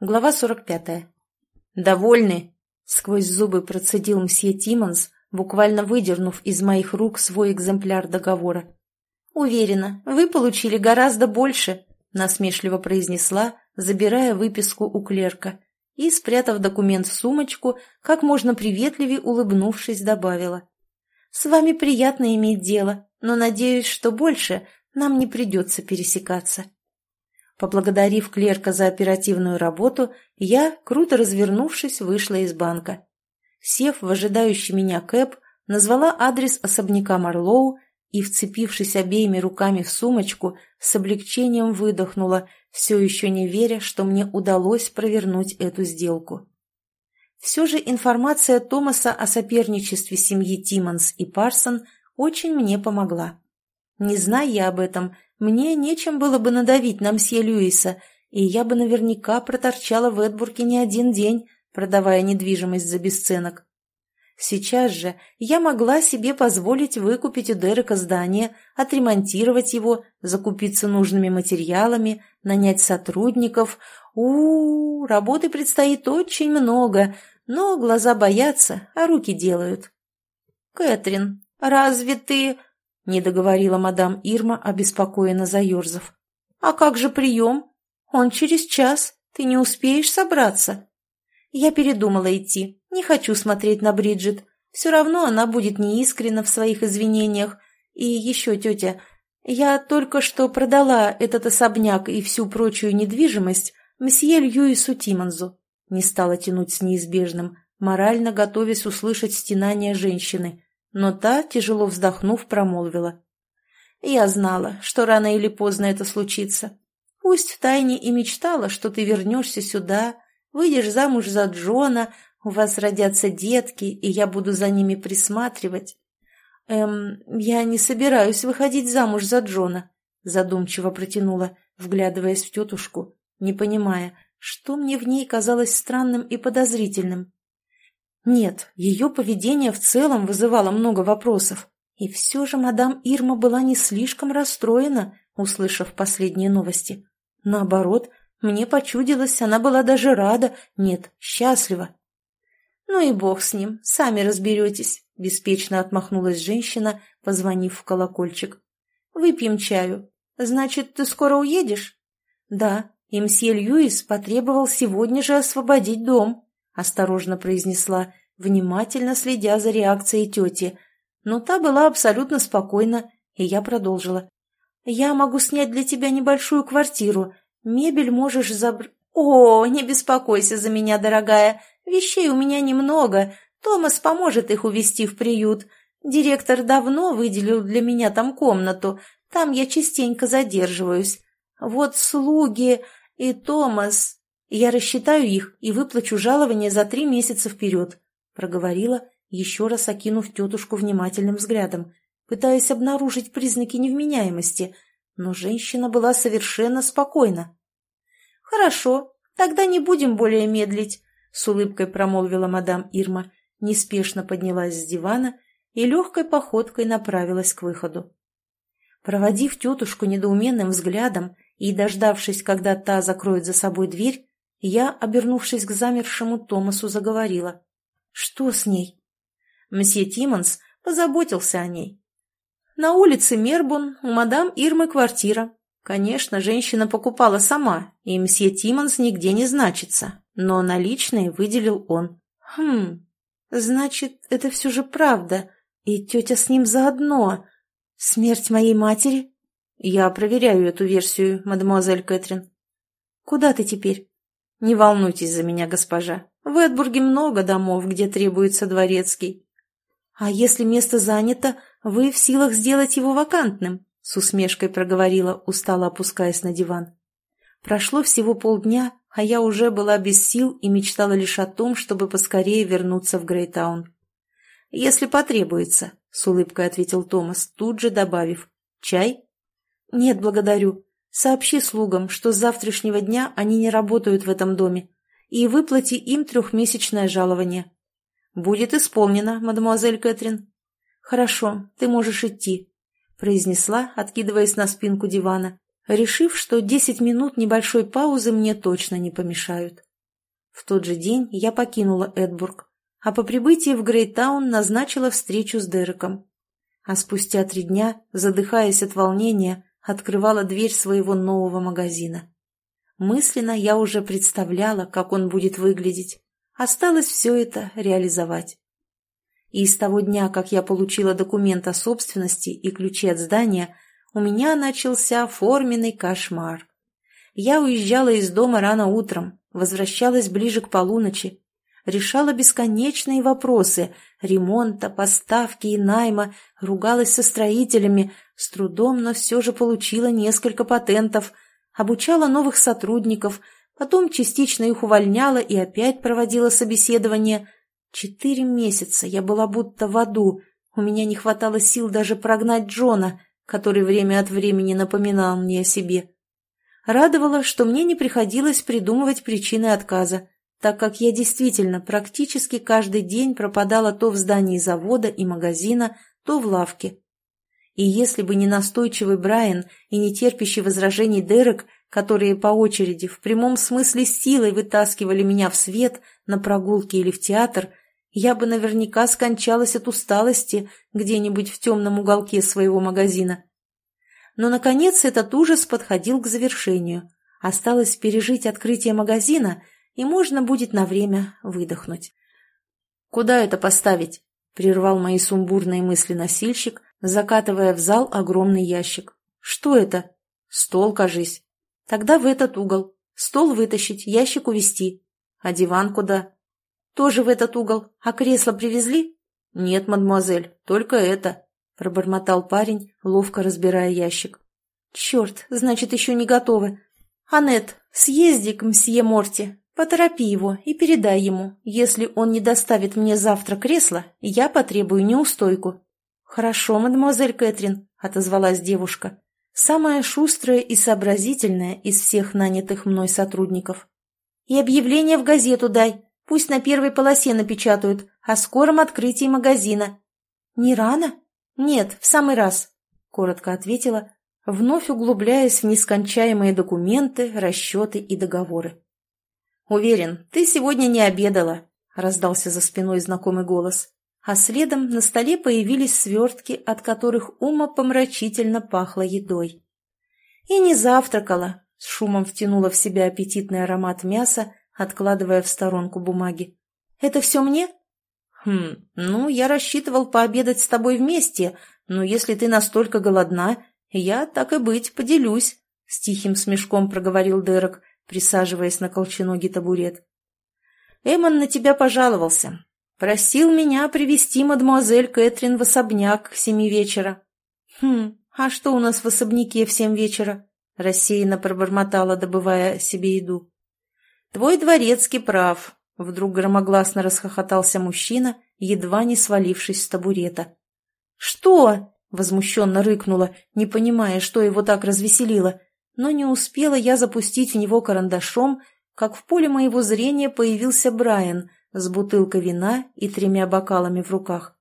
Глава 45. «Довольны?» — сквозь зубы процедил мсье Тиммонс, буквально выдернув из моих рук свой экземпляр договора. «Уверена, вы получили гораздо больше», — насмешливо произнесла, забирая выписку у клерка, и, спрятав документ в сумочку, как можно приветливее улыбнувшись, добавила. «С вами приятно иметь дело, но надеюсь, что больше нам не придется пересекаться». Поблагодарив клерка за оперативную работу, я, круто развернувшись, вышла из банка. Сев в ожидающий меня кэп, назвала адрес особняка Марлоу и, вцепившись обеими руками в сумочку, с облегчением выдохнула, все еще не веря, что мне удалось провернуть эту сделку. Все же информация Томаса о соперничестве семьи Тиммонс и Парсон очень мне помогла. Не зная я об этом, мне нечем было бы надавить на мсье Льюиса, и я бы наверняка проторчала в Эдбурге не один день, продавая недвижимость за бесценок. Сейчас же я могла себе позволить выкупить у Дерека здание, отремонтировать его, закупиться нужными материалами, нанять сотрудников. У, -у, у работы предстоит очень много, но глаза боятся, а руки делают. «Кэтрин, разве ты...» не договорила мадам Ирма, обеспокоенно заерзав. «А как же прием? Он через час. Ты не успеешь собраться?» Я передумала идти. Не хочу смотреть на Бриджит. Все равно она будет неискренна в своих извинениях. И еще, тетя, я только что продала этот особняк и всю прочую недвижимость месье Льюису Тимонзу. Не стала тянуть с неизбежным, морально готовясь услышать стенания женщины, но та, тяжело вздохнув, промолвила. «Я знала, что рано или поздно это случится. Пусть втайне и мечтала, что ты вернешься сюда, выйдешь замуж за Джона, у вас родятся детки, и я буду за ними присматривать. Эм, я не собираюсь выходить замуж за Джона», задумчиво протянула, вглядываясь в тетушку, не понимая, что мне в ней казалось странным и подозрительным. Нет, ее поведение в целом вызывало много вопросов. И все же мадам Ирма была не слишком расстроена, услышав последние новости. Наоборот, мне почудилось, она была даже рада, нет, счастлива. «Ну и бог с ним, сами разберетесь», — беспечно отмахнулась женщина, позвонив в колокольчик. «Выпьем чаю. Значит, ты скоро уедешь?» «Да, и мсье Льюис потребовал сегодня же освободить дом», — осторожно произнесла, внимательно следя за реакцией тети. Но та была абсолютно спокойна, и я продолжила. «Я могу снять для тебя небольшую квартиру. Мебель можешь забрать...» «О, не беспокойся за меня, дорогая. Вещей у меня немного. Томас поможет их увезти в приют. Директор давно выделил для меня там комнату. Там я частенько задерживаюсь. Вот слуги и Томас. Я рассчитаю их и выплачу жалование за три месяца вперед проговорила, еще раз окинув тетушку внимательным взглядом, пытаясь обнаружить признаки невменяемости, но женщина была совершенно спокойна. «Хорошо, тогда не будем более медлить», — с улыбкой промолвила мадам Ирма, неспешно поднялась с дивана и легкой походкой направилась к выходу. Проводив тетушку недоуменным взглядом и дождавшись, когда та закроет за собой дверь, я, обернувшись к замершему Томасу, заговорила. Что с ней? Мсье Тиммонс позаботился о ней. На улице Мербун у мадам Ирмы квартира. Конечно, женщина покупала сама, и мсье Тиммонс нигде не значится, но наличные выделил он. Хм, значит, это все же правда, и тетя с ним заодно. Смерть моей матери? Я проверяю эту версию, мадемуазель Кэтрин. Куда ты теперь? Не волнуйтесь за меня, госпожа. В Эдбурге много домов, где требуется дворецкий. А если место занято, вы в силах сделать его вакантным, с усмешкой проговорила, устало опускаясь на диван. Прошло всего полдня, а я уже была без сил и мечтала лишь о том, чтобы поскорее вернуться в Грейтаун. «Если потребуется», — с улыбкой ответил Томас, тут же добавив. «Чай?» «Нет, благодарю. Сообщи слугам, что с завтрашнего дня они не работают в этом доме и выплати им трехмесячное жалование. Будет исполнено, мадемуазель Кэтрин. Хорошо, ты можешь идти, произнесла, откидываясь на спинку дивана, решив, что десять минут небольшой паузы мне точно не помешают. В тот же день я покинула Эдбург, а по прибытии в Грейтаун назначила встречу с Дереком. А спустя три дня, задыхаясь от волнения, открывала дверь своего нового магазина. Мысленно я уже представляла, как он будет выглядеть. Осталось все это реализовать. И с того дня, как я получила документ о собственности и ключи от здания, у меня начался форменный кошмар. Я уезжала из дома рано утром, возвращалась ближе к полуночи, решала бесконечные вопросы. Ремонта, поставки и найма, ругалась со строителями, с трудом, но все же получила несколько патентов, обучала новых сотрудников, потом частично их увольняла и опять проводила собеседование. Четыре месяца я была будто в аду, у меня не хватало сил даже прогнать Джона, который время от времени напоминал мне о себе. Радовало, что мне не приходилось придумывать причины отказа, так как я действительно практически каждый день пропадала то в здании завода и магазина, то в лавке. И если бы не настойчивый Брайан и не терпящий возражений Дерек, которые по очереди в прямом смысле силой вытаскивали меня в свет, на прогулки или в театр, я бы наверняка скончалась от усталости где-нибудь в темном уголке своего магазина. Но, наконец, этот ужас подходил к завершению. Осталось пережить открытие магазина, и можно будет на время выдохнуть. «Куда это поставить?» — прервал мои сумбурные мысли носильщик, закатывая в зал огромный ящик. «Что это?» «Стол, кажись». «Тогда в этот угол. Стол вытащить, ящик увести. А диван куда?» «Тоже в этот угол. А кресло привезли?» «Нет, мадемуазель, только это», — пробормотал парень, ловко разбирая ящик. «Черт, значит, еще не готовы. Аннет, съезди к мсье Морти, поторопи его и передай ему, если он не доставит мне завтра кресло, я потребую неустойку». «Хорошо, мадемуазель Кэтрин», — отозвалась девушка, самая шустрая и сообразительная из всех нанятых мной сотрудников. «И объявление в газету дай, пусть на первой полосе напечатают о скором открытии магазина». «Не рано?» «Нет, в самый раз», — коротко ответила, вновь углубляясь в нескончаемые документы, расчеты и договоры. «Уверен, ты сегодня не обедала», — раздался за спиной знакомый голос а следом на столе появились свертки, от которых ума помрачительно пахло едой. И не завтракала, с шумом втянула в себя аппетитный аромат мяса, откладывая в сторонку бумаги. «Это все мне?» «Хм, ну, я рассчитывал пообедать с тобой вместе, но если ты настолько голодна, я, так и быть, поделюсь», — с тихим смешком проговорил Дерек, присаживаясь на колченогий табурет. «Эмон на тебя пожаловался. Просил меня привести мадемуазель Кэтрин в особняк к семи вечера. Хм, а что у нас в особняке в семь вечера? Рассеянно пробормотала, добывая себе еду. Твой дворецкий прав. Вдруг громогласно расхохотался мужчина, едва не свалившись с табурета. «Что?» — возмущенно рыкнула, не понимая, что его так развеселило. Но не успела я запустить в него карандашом, как в поле моего зрения появился Брайан — с бутылкой вина и тремя бокалами в руках.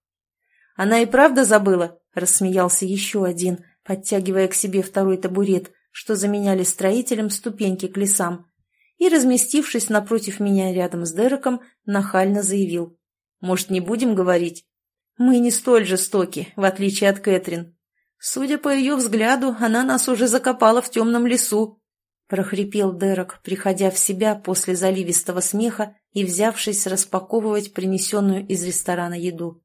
«Она и правда забыла?» – рассмеялся еще один, подтягивая к себе второй табурет, что заменяли строителям ступеньки к лесам, и, разместившись напротив меня рядом с Дереком, нахально заявил. «Может, не будем говорить?» «Мы не столь жестоки, в отличие от Кэтрин. Судя по ее взгляду, она нас уже закопала в темном лесу, — прохрипел Дерек, приходя в себя после заливистого смеха и взявшись распаковывать принесенную из ресторана еду.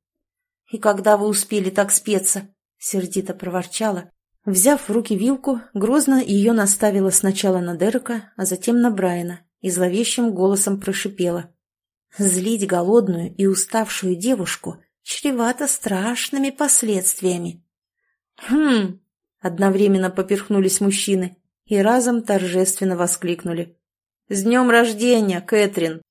«И когда вы успели так спеться?» — сердито проворчала. Взяв в руки вилку, грозно ее наставила сначала на Дерека, а затем на Брайана и зловещим голосом прошипела. «Злить голодную и уставшую девушку чревато страшными последствиями». «Хм!» — одновременно поперхнулись мужчины — и разом торжественно воскликнули. «С днем рождения, Кэтрин!»